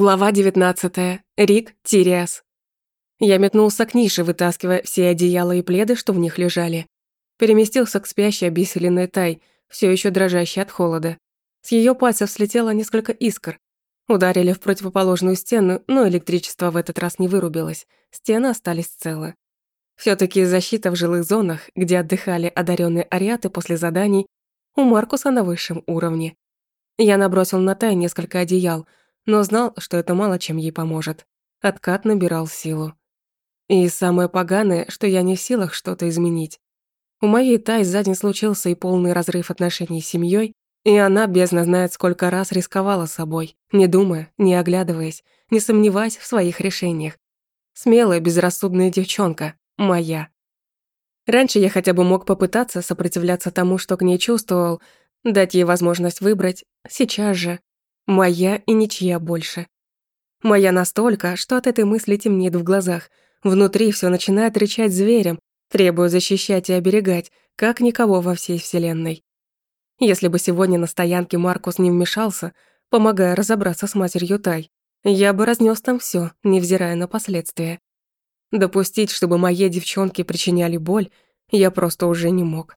Глава 19. Рик Тириас. Я метнулся к нише, вытаскивая все одеяла и пледы, что в них лежали. Переместился к спящей обессиленной Тай, все еще дрожащей от холода. С ее пальцев слетело несколько искр. Ударили в противоположную стену, но электричество в этот раз не вырубилось. Стены остались целы. все таки защита в жилых зонах, где отдыхали одаренные ариаты после заданий, у Маркуса на высшем уровне. Я набросил на Тай несколько одеял – но знал, что это мало чем ей поможет. Откат набирал силу. И самое поганое, что я не в силах что-то изменить. У моей Тай за день случился и полный разрыв отношений с семьей, и она бездна знает, сколько раз рисковала собой, не думая, не оглядываясь, не сомневаясь в своих решениях. Смелая, безрассудная девчонка, моя. Раньше я хотя бы мог попытаться сопротивляться тому, что к ней чувствовал, дать ей возможность выбрать. Сейчас же Моя и ничья больше. Моя настолько, что от этой мысли темнеет в глазах. Внутри все начинает рычать зверем, требуя защищать и оберегать, как никого во всей вселенной. Если бы сегодня на стоянке Маркус не вмешался, помогая разобраться с матерью Тай, я бы разнес там все, невзирая на последствия. Допустить, чтобы моей девчонке причиняли боль, я просто уже не мог.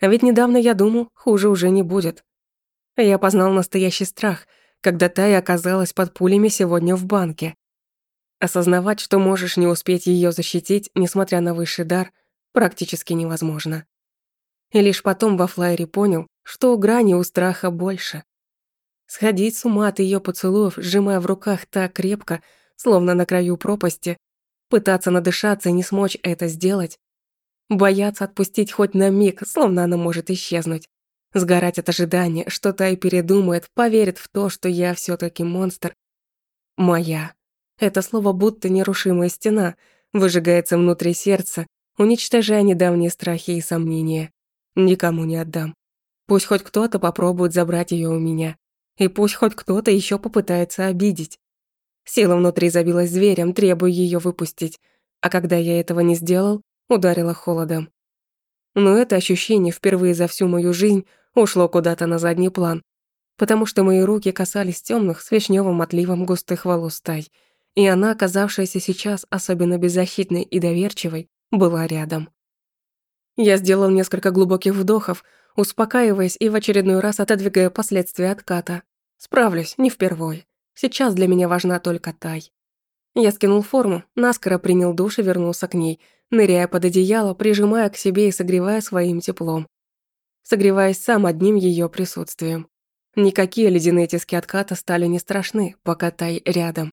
А ведь недавно я думал, хуже уже не будет. Я познал настоящий страх, когда Тая оказалась под пулями сегодня в банке. Осознавать, что можешь не успеть ее защитить, несмотря на высший дар, практически невозможно. И лишь потом во флайере понял, что у грани у страха больше. Сходить с ума от ее поцелуев, сжимая в руках так крепко, словно на краю пропасти, пытаться надышаться и не смочь это сделать, бояться отпустить хоть на миг, словно она может исчезнуть. Сгорать от ожидания, что Тай передумает, поверит в то, что я все таки монстр. Моя. Это слово будто нерушимая стена, выжигается внутри сердца, уничтожая недавние страхи и сомнения. Никому не отдам. Пусть хоть кто-то попробует забрать ее у меня. И пусть хоть кто-то еще попытается обидеть. Сила внутри забилась зверем, требуя ее выпустить. А когда я этого не сделал, ударила холодом. Но это ощущение впервые за всю мою жизнь ушло куда-то на задний план, потому что мои руки касались темных с вишневым отливом густых волос Тай, и она, оказавшаяся сейчас особенно беззащитной и доверчивой, была рядом. Я сделал несколько глубоких вдохов, успокаиваясь и в очередной раз отодвигая последствия отката. Справлюсь, не впервой. Сейчас для меня важна только Тай. Я скинул форму, наскоро принял душ и вернулся к ней, ныряя под одеяло, прижимая к себе и согревая своим теплом. Согреваясь сам одним ее присутствием. Никакие ледяные тиски отката стали не страшны, пока Тай рядом.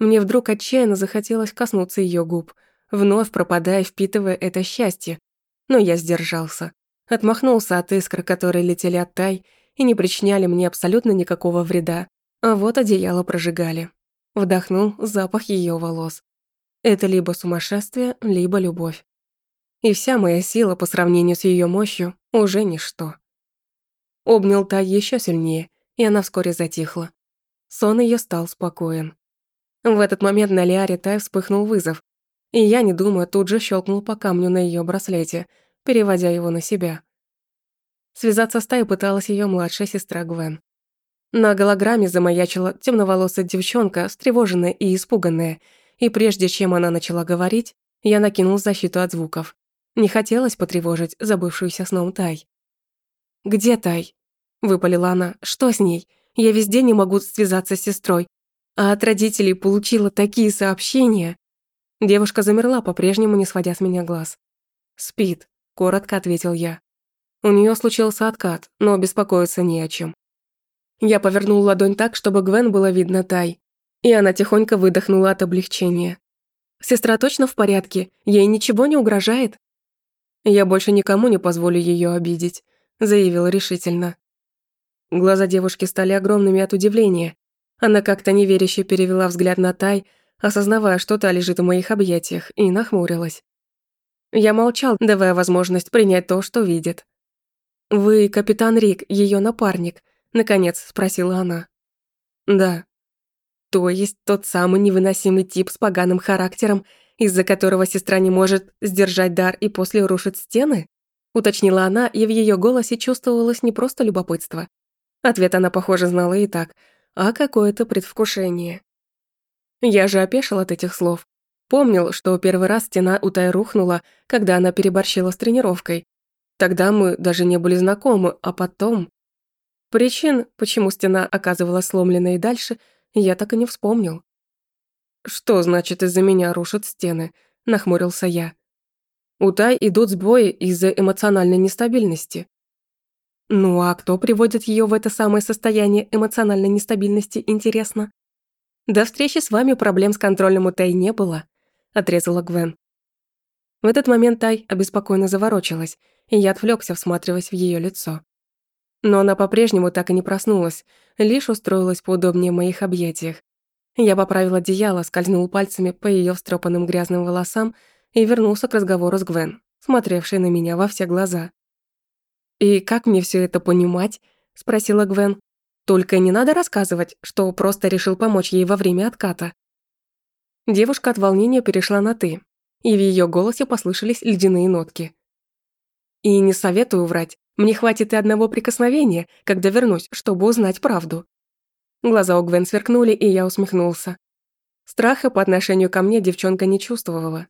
Мне вдруг отчаянно захотелось коснуться ее губ, вновь пропадая, впитывая это счастье. Но я сдержался. Отмахнулся от искр, которые летели от Тай и не причиняли мне абсолютно никакого вреда. А вот одеяло прожигали. Вдохнул запах ее волос. Это либо сумасшествие, либо любовь. И вся моя сила по сравнению с ее мощью уже ничто. Обнял Тай еще сильнее, и она вскоре затихла. Сон ее стал спокоен. В этот момент на Лиаре Тай вспыхнул вызов, и я, не думая, тут же щелкнул по камню на ее браслете, переводя его на себя. Связаться с Тай пыталась ее младшая сестра Гвен. На голограмме замаячила темноволосая девчонка, встревоженная и испуганная, и прежде чем она начала говорить, я накинул защиту от звуков. Не хотелось потревожить забывшуюся сном Тай. «Где Тай?» – выпалила она. «Что с ней? Я везде не могу связаться с сестрой. А от родителей получила такие сообщения». Девушка замерла, по-прежнему не сводя с меня глаз. «Спит», – коротко ответил я. У нее случился откат, но беспокоиться не о чем. Я повернул ладонь так, чтобы Гвен было видно Тай, и она тихонько выдохнула от облегчения. «Сестра точно в порядке? Ей ничего не угрожает?» «Я больше никому не позволю ее обидеть», — заявил решительно. Глаза девушки стали огромными от удивления. Она как-то неверяще перевела взгляд на Тай, осознавая, что та лежит в моих объятиях, и нахмурилась. Я молчал, давая возможность принять то, что видит. «Вы капитан Рик, ее напарник», Наконец спросила она. Да. То есть тот самый невыносимый тип с поганым характером, из-за которого сестра не может сдержать дар и после рушит стены? Уточнила она, и в ее голосе чувствовалось не просто любопытство. Ответ она, похоже, знала и так. а какое-то предвкушение. Я же опешил от этих слов. Помнил, что первый раз стена у Тай рухнула, когда она переборщила с тренировкой. Тогда мы даже не были знакомы, а потом... Причин, почему стена оказывалась сломленной и дальше, я так и не вспомнил. «Что значит из-за меня рушат стены?» – нахмурился я. У Тай идут сбои из-за эмоциональной нестабильности. Ну а кто приводит ее в это самое состояние эмоциональной нестабильности, интересно? До встречи с вами проблем с контролем у Тай не было, отрезала Гвен. В этот момент Тай обеспокоенно заворочилась, и я отвлекся, всматриваясь в ее лицо. Но она по-прежнему так и не проснулась, лишь устроилась поудобнее в моих объятиях. Я поправил одеяло, скользнул пальцами по ее встрепанным грязным волосам и вернулся к разговору с Гвен, смотревшей на меня во все глаза. «И как мне все это понимать?» – спросила Гвен. «Только не надо рассказывать, что просто решил помочь ей во время отката». Девушка от волнения перешла на «ты», и в ее голосе послышались ледяные нотки. «И не советую врать, мне хватит и одного прикосновения, когда вернусь, чтобы узнать правду». Глаза у Гвен сверкнули, и я усмехнулся. Страха по отношению ко мне девчонка не чувствовала.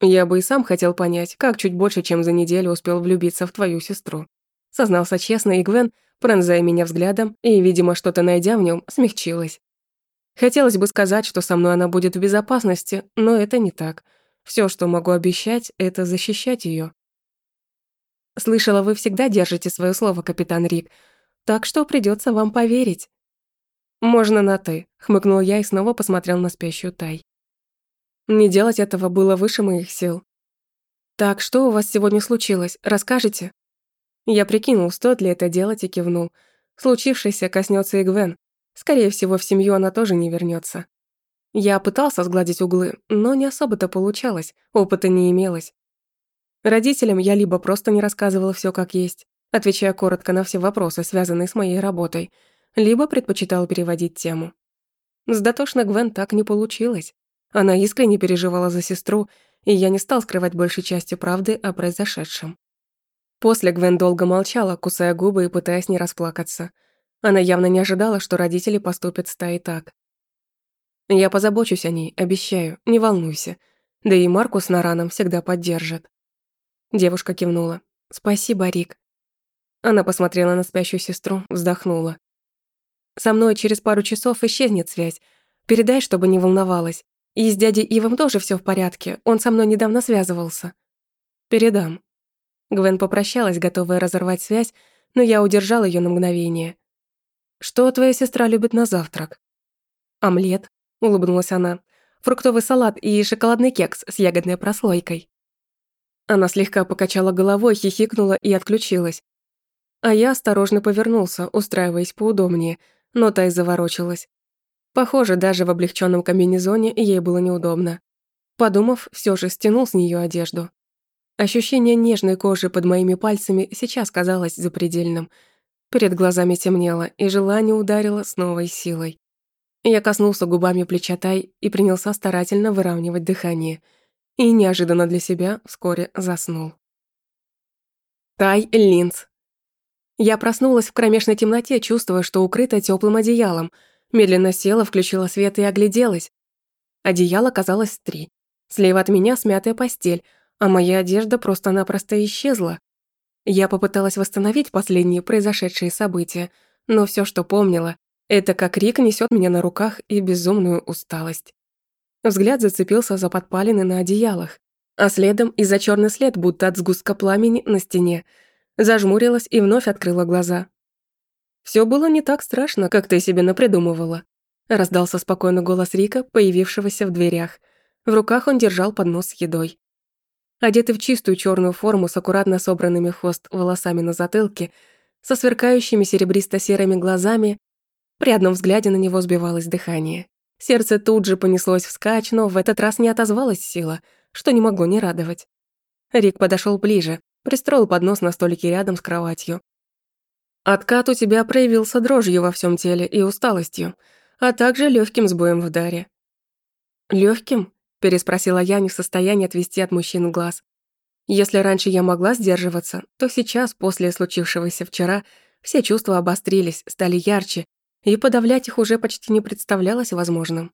Я бы и сам хотел понять, как чуть больше, чем за неделю успел влюбиться в твою сестру. Сознался честно, и Гвен, пронзая меня взглядом и, видимо, что-то найдя в нем, смягчилась. Хотелось бы сказать, что со мной она будет в безопасности, но это не так. Все, что могу обещать, это защищать ее. Слышала, вы всегда держите свое слово, капитан Рик, так что придется вам поверить. Можно на «ты», хмыкнул я и снова посмотрел на спящую Тай. Не делать этого было выше моих сил. «Так, что у вас сегодня случилось? Расскажете?» Я прикинул, стоит ли это делать, и кивнул. Случившееся коснется и Гвен. Скорее всего, в семью она тоже не вернется. Я пытался сгладить углы, но не особо-то получалось, опыта не имелось. Родителям я либо просто не рассказывала все как есть, отвечая коротко на все вопросы, связанные с моей работой, либо предпочитал переводить тему. С дотошной Гвен так не получилось. Она искренне переживала за сестру, и я не стал скрывать большей части правды о произошедшем. После Гвен долго молчала, кусая губы и пытаясь не расплакаться. Она явно не ожидала, что родители поступят с Таей так. «Я позабочусь о ней, обещаю, не волнуйся. Да и Маркус на раном всегда поддержит». Девушка кивнула. «Спасибо, Рик». Она посмотрела на спящую сестру, вздохнула. «Со мной через пару часов исчезнет связь. Передай, чтобы не волновалась. И с дядей Ивом тоже все в порядке, он со мной недавно связывался. Передам. Гвен попрощалась, готовая разорвать связь, но я удержал ее на мгновение. Что твоя сестра любит на завтрак? Омлет, улыбнулась она. Фруктовый салат и шоколадный кекс с ягодной прослойкой. Она слегка покачала головой, хихикнула и отключилась. А я осторожно повернулся, устраиваясь поудобнее, но та и заворочилась. Похоже, даже в облегченном комбинезоне ей было неудобно. Подумав, все же стянул с нее одежду. Ощущение нежной кожи под моими пальцами сейчас казалось запредельным. Перед глазами темнело, и желание ударило с новой силой. Я коснулся губами плеча Тай и принялся старательно выравнивать дыхание. И неожиданно для себя вскоре заснул. Тай Линц. Я проснулась в кромешной темноте, чувствуя, что укрыта теплым одеялом – Медленно села, включила свет и огляделась. Одеяло казалось три. Слева от меня смятая постель, а моя одежда просто-напросто исчезла. Я попыталась восстановить последние произошедшие события, но все, что помнила, это как Рик несет меня на руках и безумную усталость. Взгляд зацепился за подпалины на одеялах, а следом и за черный след, будто от сгустка пламени на стене. Зажмурилась и вновь открыла глаза. Все было не так страшно, как ты себе напридумывала», раздался спокойный голос Рика, появившегося в дверях. В руках он держал поднос с едой. Одетый в чистую черную форму с аккуратно собранными хвост волосами на затылке, со сверкающими серебристо-серыми глазами, при одном взгляде на него сбивалось дыхание. Сердце тут же понеслось вскачь, но в этот раз не отозвалась сила, что не могло не радовать. Рик подошел ближе, пристроил поднос на столике рядом с кроватью, Откат у тебя проявился дрожью во всем теле и усталостью, а также легким сбоем в даре. Легким? переспросила я, не в состоянии отвести от мужчин глаз. Если раньше я могла сдерживаться, то сейчас, после случившегося вчера, все чувства обострились, стали ярче, и подавлять их уже почти не представлялось возможным.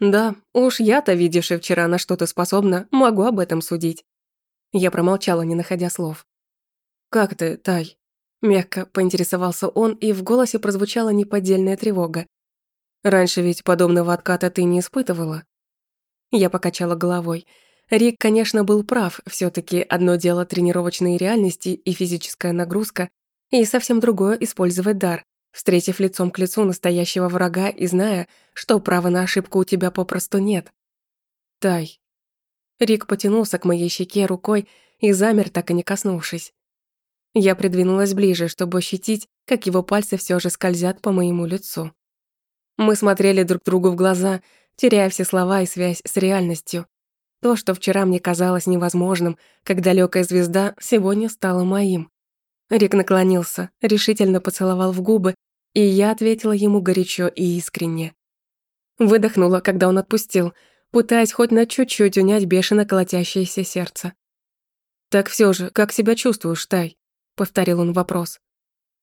«Да, уж я-то, видевший вчера, на что ты способна, могу об этом судить». Я промолчала, не находя слов. «Как ты, Тай?» Мягко поинтересовался он, и в голосе прозвучала неподдельная тревога. «Раньше ведь подобного отката ты не испытывала?» Я покачала головой. Рик, конечно, был прав. все таки одно дело тренировочные реальности и физическая нагрузка, и совсем другое — использовать дар, встретив лицом к лицу настоящего врага и зная, что права на ошибку у тебя попросту нет. Тай. Рик потянулся к моей щеке рукой и замер, так и не коснувшись. Я придвинулась ближе, чтобы ощутить, как его пальцы все же скользят по моему лицу. Мы смотрели друг другу в глаза, теряя все слова и связь с реальностью. То, что вчера мне казалось невозможным, как далекая звезда, сегодня стало моим. Рик наклонился, решительно поцеловал в губы, и я ответила ему горячо и искренне. Выдохнула, когда он отпустил, пытаясь хоть на чуть-чуть унять бешено колотящееся сердце. «Так все же, как себя чувствуешь, Тай?» — повторил он вопрос.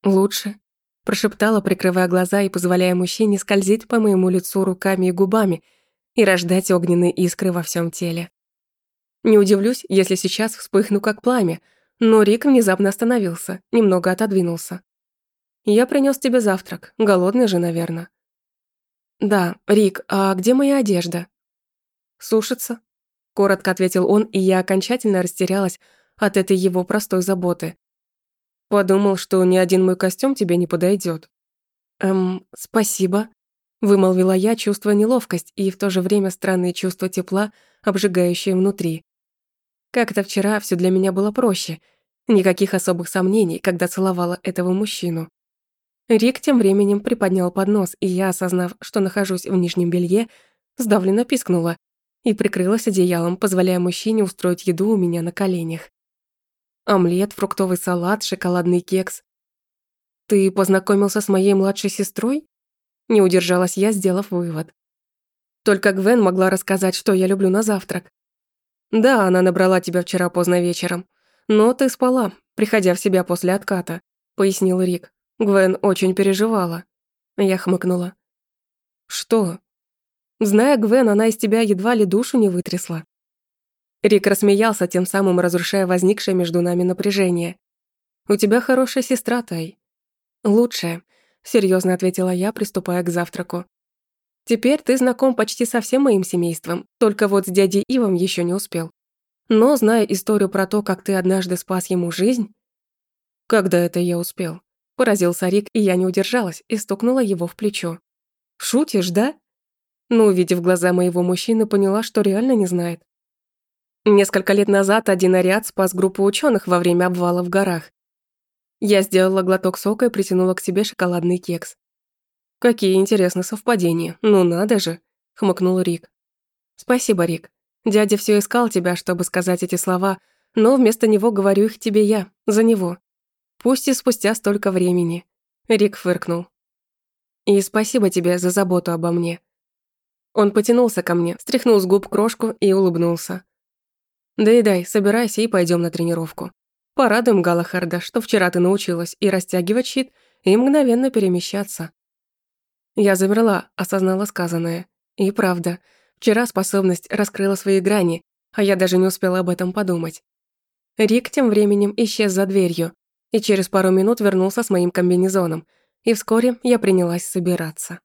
«Лучше», — прошептала, прикрывая глаза и позволяя мужчине скользить по моему лицу руками и губами и рождать огненные искры во всем теле. Не удивлюсь, если сейчас вспыхну как пламя, но Рик внезапно остановился, немного отодвинулся. «Я принёс тебе завтрак, голодный же, наверное». «Да, Рик, а где моя одежда?» «Сушится», — коротко ответил он, и я окончательно растерялась от этой его простой заботы. «Подумал, что ни один мой костюм тебе не подойдёт». «Эм, спасибо», — вымолвила я, чувствуя неловкость и в то же время странные чувства тепла, обжигающие внутри. Как-то вчера все для меня было проще. Никаких особых сомнений, когда целовала этого мужчину. Рик тем временем приподнял поднос, и я, осознав, что нахожусь в нижнем белье, сдавленно пискнула и прикрылась одеялом, позволяя мужчине устроить еду у меня на коленях. Омлет, фруктовый салат, шоколадный кекс. «Ты познакомился с моей младшей сестрой?» Не удержалась я, сделав вывод. Только Гвен могла рассказать, что я люблю на завтрак. «Да, она набрала тебя вчера поздно вечером. Но ты спала, приходя в себя после отката», — пояснил Рик. Гвен очень переживала. Я хмыкнула. «Что?» Зная Гвен, она из тебя едва ли душу не вытрясла. Рик рассмеялся, тем самым разрушая возникшее между нами напряжение. «У тебя хорошая сестра, Тай». «Лучшая», — серьезно ответила я, приступая к завтраку. Теперь ты знаком почти со всем моим семейством, только вот с дядей Ивом еще не успел. Но, зная историю про то, как ты однажды спас ему жизнь... Когда это я успел? Поразился Рик, и я не удержалась и стукнула его в плечо. Шутишь, да? Но, увидев глаза моего мужчины, поняла, что реально не знает. Несколько лет назад один ариат спас группу ученых во время обвала в горах. Я сделала глоток сока и притянула к себе шоколадный кекс. «Какие интересные совпадения. Ну надо же», — хмыкнул Рик. «Спасибо, Рик. Дядя все искал тебя, чтобы сказать эти слова, но вместо него говорю их тебе я, за него. Пусть и спустя столько времени». Рик фыркнул. «И спасибо тебе за заботу обо мне». Он потянулся ко мне, стряхнул с губ крошку и улыбнулся. «Дай-дай, собирайся и пойдем на тренировку. Порадуем Галахарда, что вчера ты научилась и растягивать щит, и мгновенно перемещаться. Я замерла, осознала сказанное. И правда, вчера способность раскрыла свои грани, а я даже не успела об этом подумать. Рик тем временем исчез за дверью и через пару минут вернулся с моим комбинезоном, и вскоре я принялась собираться.